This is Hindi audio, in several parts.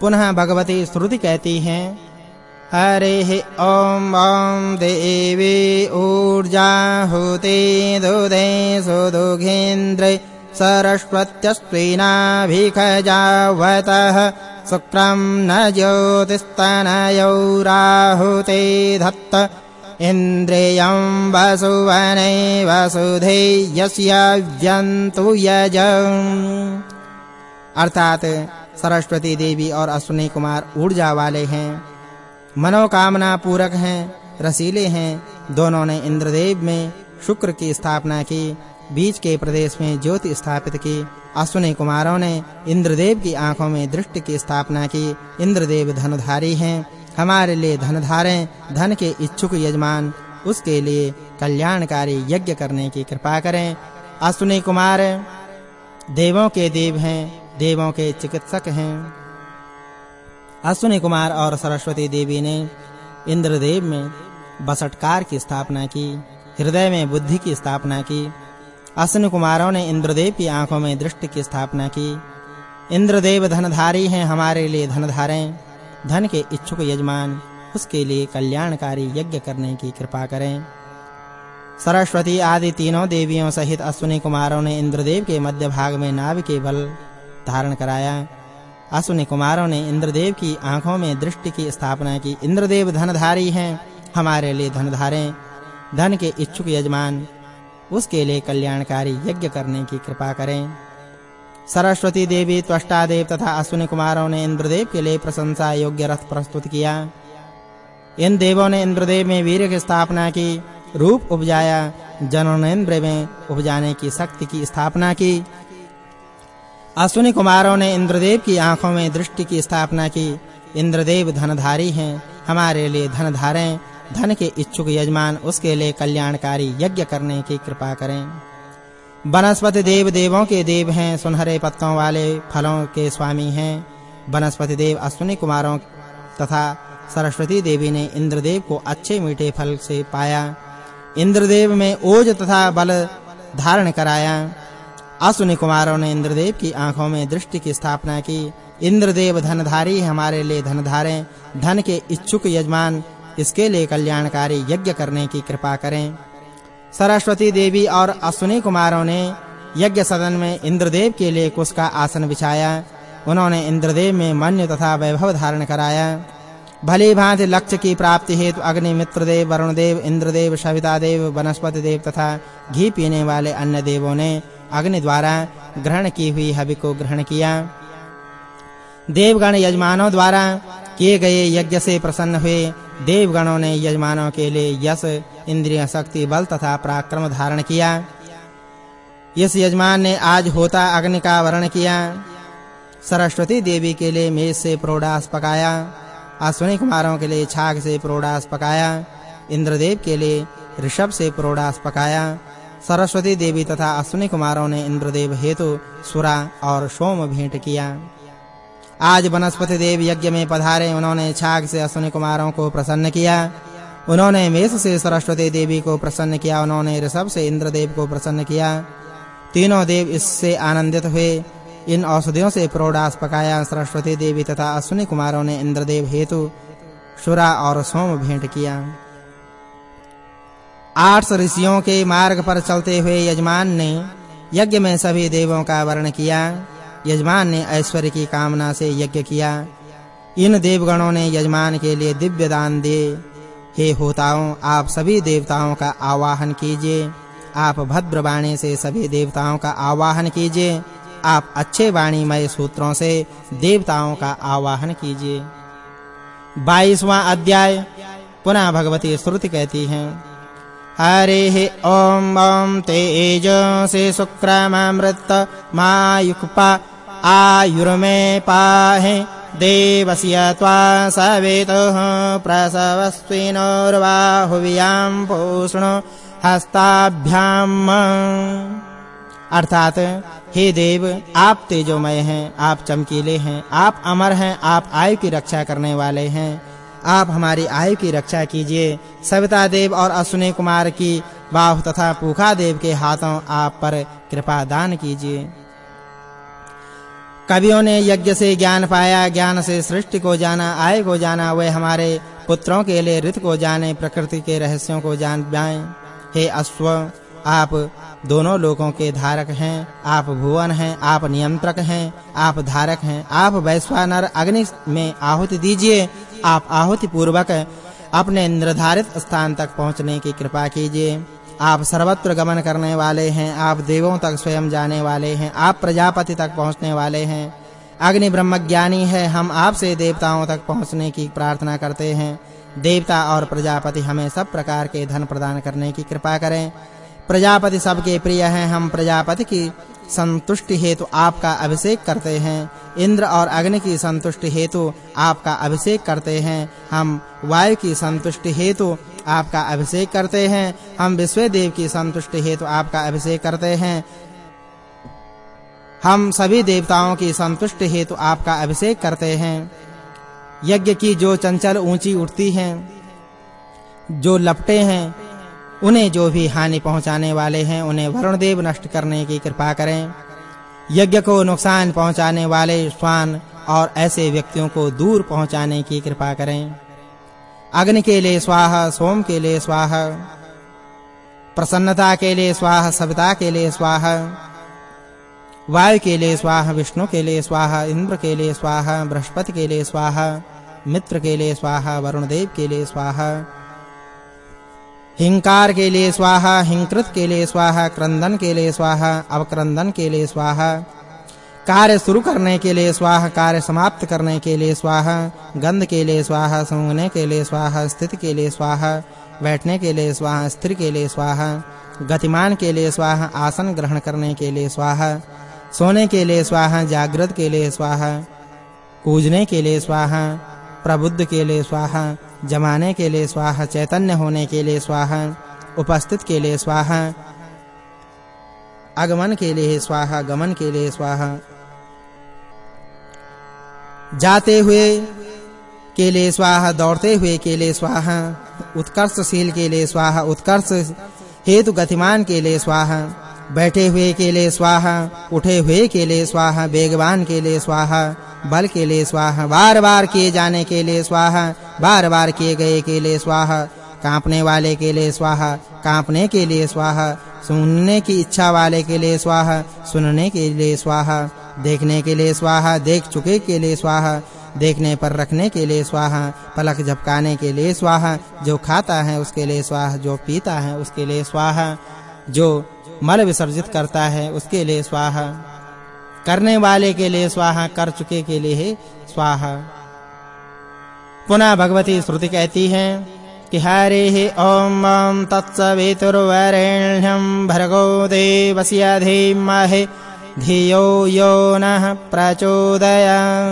पुनः भगवती श्रुति कहती हैं, हरे ॐ ॐ देवी ऊर्जा होते दुदे सुदुघेन्द्रे सरस्वत्यस्त्विनाभिखजावतः शुक्रं न ज्योतिस्तनयौ राहुते धत्त। इन्द्रियं वसुवने वसुधे यस्य व्यन्तु यज अर्थात सरस्वती देवी और अश्विनी कुमार ऊर्जा वाले हैं। मनोकामना पूरक हैं, रसीले हैं। दोनों ने इंद्रदेव में शुक्र की स्थापना की, बीच के प्रदेश में ज्योति स्थापित की। अश्विनी कुमारों ने इंद्रदेव की आँखों में दृष्टि की स्थापना की। इंद्रदेव धनधारी हैं, हमारे लिए धन धारें धन के इच्छुक यजमान, उसके लिए कल्याणकारी यज्ञ करने की कृपा करें। अश्विनी कुमार, देवों के देव हैं देवों के चिकित्सक हैं। अश्विनी कुमार और सरस्वती देवी ने इंद्रदेव में बसटकार की स्थापना की, हृदय में बुद्धि की स्थापना की। अश्विन कुमारों ने इंद्रदेव की आँखों में दृष्टि की स्थापना की। इंद्रदेव धनधारी हैं हमारे लिए धन धारें धन के इच्छुक यजमान, उसके लिए कल्याणकारी यज्ञ करने की कृपा करें। सरस्वती आदि तीनों देवियों सहित अश्विनी कुमारों ने इंद्रदेव के मध्य भाग में नाभ के बल धारण कराया। अश्विनी कुमारों ने इंद्रदेव की आँखों में दृष्टि की स्थापना की। इंद्रदेव धनधारी हैं, हमारे लिए धन धारें धन के इच्छुक यजमान, उसके लिए कल्याणकारी यज्ञ करने की कृपा करें। सरस्वती देवी त्वष्टा देव तथा अश्विनी कुमारों ने इंद्रदेव के लिए प्रशंसा योग्य रथ प्रस्तुत किया। इन देवों ने इंद्रदेव में वीर की स्थापना की, रूप उपजाया जननेन्द्र में उपजाने की शक्ति की स्थापना की। अश्विनी कुमारों ने इंद्रदेव की आँखों में दृष्टि की स्थापना की। इंद्रदेव धनधारी हैं, हमारे लिए धन धारें धन के इच्छुक यजमान, उसके लिए कल्याणकारी यज्ञ करने की कृपा करें। वनस्पति देव देवों के देव हैं, सुनहरे पत्तों वाले फलों के स्वामी हैं। वनस्पति देव अश्विनी कुमारों तथा सरस्वती देवी ने इंद्रदेव को अच्छे मीठे फल से पाया। इंद्रदेव में ओज तथा बल धारण कराया। अश्विनी कुमारों ने इंद्रदेव की आँखों में दृष्टि की स्थापना की। इंद्रदेव धनधारी हमारे लिए धन धारें धन के इच्छुक यजमान, इसके लिए कल्याणकारी यज्ञ करने की कृपा करें। सरस्वती देवी और अश्विनी कुमारों ने यज्ञ सदन में इंद्रदेव के लिए कुश का आसन बिछाया। उन्होंने इंद्रदेव में मन्य तथा वैभव धारण कराया। भली भांति लक्ष्य की प्राप्ति हेतु अग्नि मित्र देव, वरुण देव, इंद्रदेव, सविता देव, वनस्पति देव तथा घी पीने वाले अन्य देवों ने अग्नि द्वारा ग्रहण की हुई हवि को ग्रहण किया। देवगण यजमानों द्वारा किए गए यज्ञ से प्रसन्न हुए। देवगणों ने यजमानों के लिए यश, इंद्रिय शक्ति, बल तथा पराक्रम धारण किया। इस यजमान ने आज होता अग्नि का वर्ण किया। सरस्वती देवी के लिए मेष से प्रोडास पकाया। अश्विनी कुमारों के लिए छाग से प्रोडास पकाया। इंद्रदेव के लिए ऋषभ से प्रोडास पकाया। सरस्वती देवी तथा अश्विनी कुमारों ने इंद्रदेव हेतु सुरा और सोम भेंट किया। आज वनस्पति देव यज्ञ में पधारे उन्होंने छाग से अश्विनी कुमारों को प्रसन्न किया। उन्होंने मेष से सरस्वती देवी को प्रसन्न किया। उन्होंने ऋषभ से इंद्रदेव को प्रसन्न किया। तीनों देव इससे आनंदित हुए। इन औषधियों से प्रोडास पकाया। सरस्वती देवी तथा अश्विनी कुमारों ने इंद्रदेव हेतु शुरा और सोम भेंट किया। आठ ऋषियों के मार्ग पर चलते हुए यजमान ने यज्ञ में सभी देवों का वर्ण किया। यजमान ने ऐश्वर्य की कामना से यज्ञ किया। इन देवगणों ने यजमान के लिए दिव्य दान दिए। हे होताओं, आप सभी देवताओं का आवाहन कीजिए। आप भद्र वाणी से सभी देवताओं का आवाहन कीजिए। आप अच्छे वाणीमय सूत्रों से देवताओं का आवाहन कीजिए। 22वां अध्याय। पुनः भगवती श्रुति कहती हैं। हरे ॐ ॐ तेज से शुक्रमामृत मायुक्पा आयुर्मे पाहे देवस्य त्वा सवितुः प्रसवस्विनोर्बाहुव्यां पूष्ण हस्ताभ्याम अर्थात, हे देव, आप तेजोमय हैं, आप चमकीले हैं, आप अमर हैं, आप आयु की रक्षा करने वाले हैं। आप हमारी आयु की रक्षा कीजिए। सविता देव और अश्विनी कुमार की बाहु तथा पूखा देव के हाथों आप पर कृपा दान कीजिए। कवियों ने यज्ञ से ज्ञान पाया, ज्ञान से सृष्टि को जाना, आय को जाना, वे हमारे पुत्रों के लिए ऋत को जाने, प्रकृति के रहस्यों को जान पाए। हे अश्व, आप दोनों लोगों के धारक हैं, आप भुवन हैं, आप नियंत्रक हैं, आप धारक हैं, आप वैश्वानर अग्नि में आहुति दीजिए। आप आहुति पूर्वक अपने निर्धारित स्थान तक पहुँचने की कृपा कीजिए। आप सर्वत्र गमन करने वाले हैं, आप देवों तक स्वयं जाने वाले हैं, आप प्रजापति तक पहुँचने वाले हैं। अग्नि ब्रह्मज्ञानी है, हम आपसे देवताओं तक पहुँचने की प्रार्थना करते हैं। देवता और प्रजापति हमें सब प्रकार के धन प्रदान करने की कृपा करें। प्रजापति सबके प्रिय हैं, हम प्रजापति की संतुष्टि हेतु आपका अभिषेक करते हैं। इंद्र और अग्नि की संतुष्टि हेतु आपका अभिषेक करते हैं। हम वायु की संतुष्टि हेतु आपका अभिषेक करते हैं। हम विश्व देव की संतुष्टि हेतु आपका अभिषेक करते हैं। हम सभी देवताओं की संतुष्टि हेतु आपका अभिषेक करते हैं। यज्ञ की जो चंचल ऊँची उठती हैं, जो लपटे हैं उन्हें जो भी हानि पहुँचाने वाले हैं उन्हें वरुण देव नष्ट करने की कृपा करें यज्ञ को नुकसान पहुँचाने वाले स्वान और ऐसे व्यक्तियों को दूर पहुँचाने की कृपा करें अग्नि के लिए स्वाहा सोम के लिए स्वाहा प्रसन्नता के लिए स्वाहा सविता के लिए स्वाहा वायु के लिए स्वाहा विष्णु के लिए स्वाहा इंद्र के लिए स्वाहा बृहस्पति के लिए स्वाहा मित्र के लिए स्वाहा वरुण देव के लिए स्वाहा हिंकार के लिए स्वाहा हिंकृत के लिए स्वाहा क्रंदन के लिए स्वाहा अवक्रंदन के लिए स्वाहा कार्य शुरू करने के लिए स्वाहा कार्य समाप्त करने के लिए स्वाहा गंध के लिए स्वाहा सूंघने के लिए स्वाहा स्थिति के लिए स्वाहा बैठने के लिए स्वाहा स्थिर के लिए स्वाहा गतिमान के लिए स्वाहा आसन ग्रहण करने के लिए स्वाहा सोने के लिए स्वाहा जागृत के लिए स्वाहा कूजने के लिए स्वाहा प्रबुद्ध के लिए स्वाहा जमाने के लिए स्वाहा, चैतन्य होने के लिए स्वाहा, उपस्थित के लिए स्वाहा, आगमन के लिए स्वाहा, गमन के लिए स्वाहा। जाते हुए के लिए स्वाहा, दौड़ते हुए के लिए स्वाहा, उत्कर्षशील के लिए स्वाहा, उत्कर्ष हेतु गतिमान के लिए स्वाहा। बैठे हुए के लिए स्वाहा उठे हुए के लिए स्वाहा वेगवान के लिए स्वाहा बल के लिए स्वाहा बार-बार किए जाने के लिए स्वाहा बार-बार किए गए के लिए स्वाहा कांपने वाले के लिए स्वाहा कांपने के लिए स्वाहा सुनने की इच्छा वाले के लिए स्वाहा सुनने के लिए स्वाहा देखने के लिए स्वाहा देख चुके के लिए स्वाहा देखने पर रखने के लिए स्वाहा पलक झपकाने के लिए स्वाहा जो खाता है उसके लिए स्वाहा जो पीता है उसके लिए स्वाहा जो मल विसर्जित करता है उसके लिए स्वाहा। करने वाले के लिए स्वाहा, कर चुके के लिए स्वाहा। पुनः भगवती श्रुति कहती है कि हरे ओम ओम तत्सवितुर्वरेण्यं भर्गो देवस्य धीमहि, धियो यो नः प्रचोदया।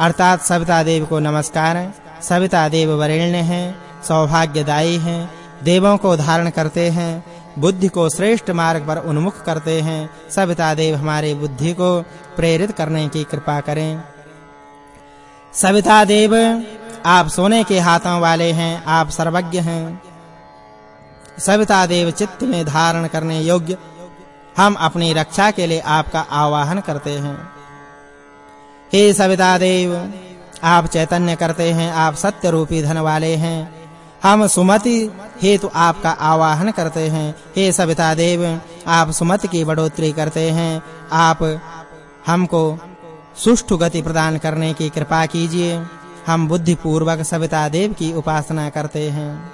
अर्थात सविता देव को नमस्कार। सविता देव वरेण्य हैं, सौभाग्यदायी हैं, देवों को धारण करते हैं बुद्धि को श्रेष्ठ मार्ग पर उन्मुख करते हैं। सविता देव हमारे बुद्धि को प्रेरित करने की कृपा करें। सविता देव आप सोने के हाथों वाले हैं, आप सर्वज्ञ हैं। सविता देव चित्त में धारण करने योग्य, हम अपनी रक्षा के लिए आपका आवाहन करते हैं। हे सविता देव आप चैतन्य करते हैं, आप सत्य रूपी धन वाले हैं। हम सुमति हेतु आपका आवाहन करते हैं। हे सविता देव, आप सुमति की बढ़ोतरी करते हैं। आप हमको सुष्ठु गति प्रदान करने की कृपा कीजिए। हम बुद्धि पूर्वक सविता देव की उपासना करते हैं।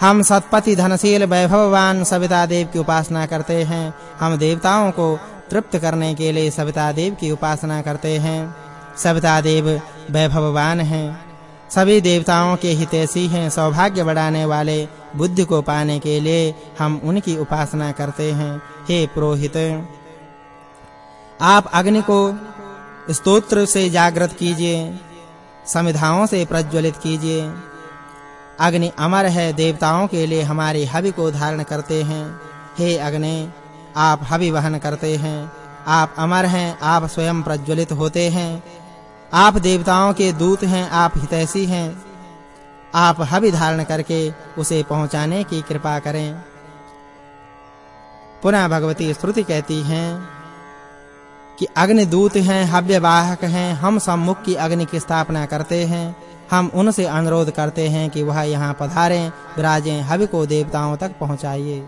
हम सतपति धनशील वैभववान सविता देव की उपासना करते हैं। हम देवताओं को तृप्त करने के लिए सविता देव की उपासना करते हैं। सविता देव वैभववान हैं। सभी देवताओं के हितैषी हैं, सौभाग्य बढ़ाने वाले बुद्धि को पाने के लिए हम उनकी उपासना करते हैं। हे पुरोहित, आप अग्नि को स्तोत्र से जागृत कीजिए समिधाओं से प्रज्वलित कीजिए। अग्नि अमर है, देवताओं के लिए हमारे हवि को धारण करते हैं। हे अग्नि, आप हवि वहन करते हैं, आप अमर हैं, आप स्वयं प्रज्वलित होते हैं। आप देवताओं के दूत हैं, आप हितैषी हैं। आप हवि धारण करके उसे पहुँचाने की कृपा करें। पुनः भगवती स्तुति कहती हैं कि अग्नि दूत हैं हव्य वाहक हैं, हम सम्मुख की अग्नि की स्थापना करते हैं। हम उनसे अनुरोध करते हैं कि वह यहाँ पधारें, विराजें हवि को देवताओं तक पहुंचाइए।